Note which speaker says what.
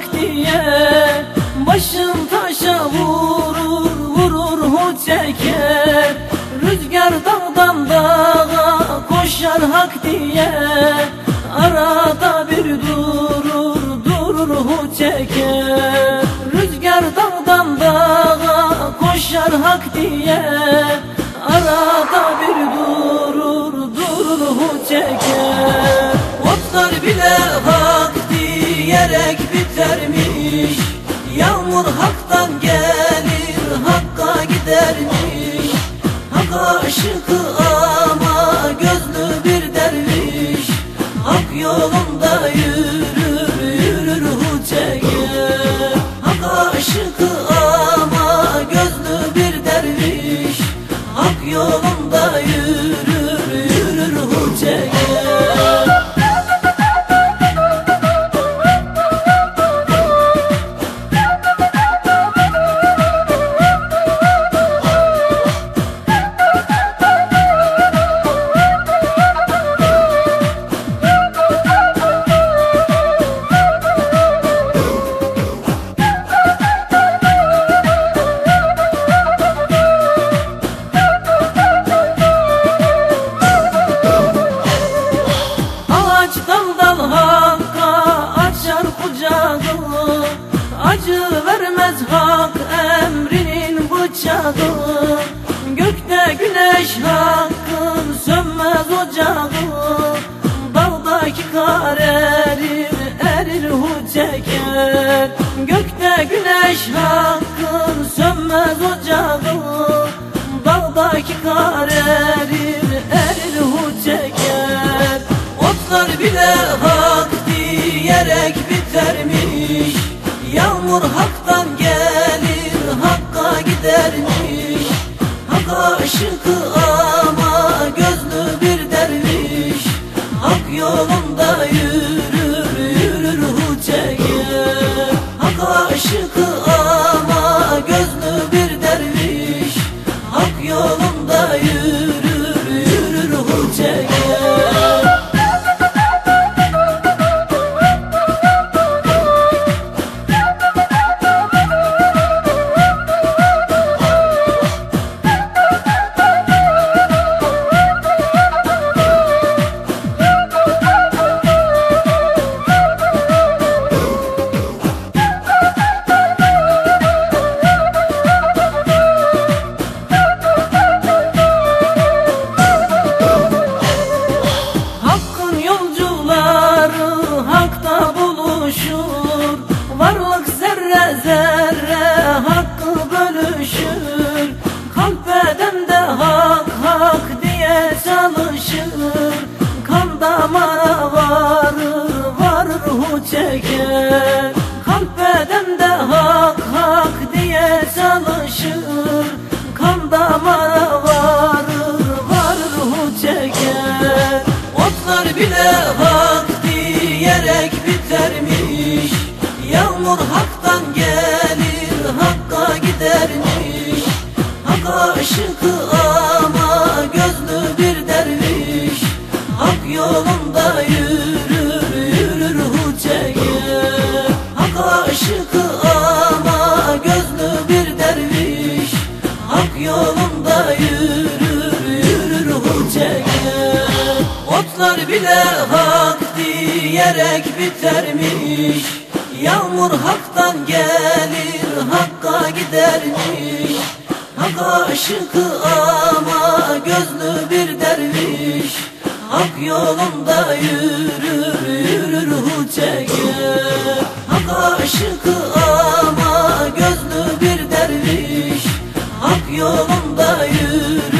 Speaker 1: hak diye Başın taşa vurur vurur hu çeker Rüzgar dağdan dağa koşar hak diye Arada bir durur durur hu çeker Rüzgar dağdan dağa koşar hak diye Arada bir durur durur hu çeker Otlar bile hak diyerek bitermiş Yağmur haktan gelir hakka gidermiş. Hak aşıkı ama gözlü bir derviş Hak yolunda yürür yürür hu çeker Hak aşıkı ama gözlü bir derviş Hak yolunda yürür bıçağı Gökte güneş hakkın sönmez ocağı. Dağdaki kar erir erir hu çeker Gökte güneş hakkın sönmez ocağı. Dağdaki kar erir erir hu çeker Otlar bile hak diyerek bitermiş. Yağmur haktan 是适合。Diye Bulutlar bile hak diyerek bitermiş. Yağmur haktan gelir hakka gidermiş. Hak aşıkı ama gözlü bir derviş. Hak yolunda yürür yürür hutege Hak aşıkı ama gözlü bir derviş. Hak yolunda yürür.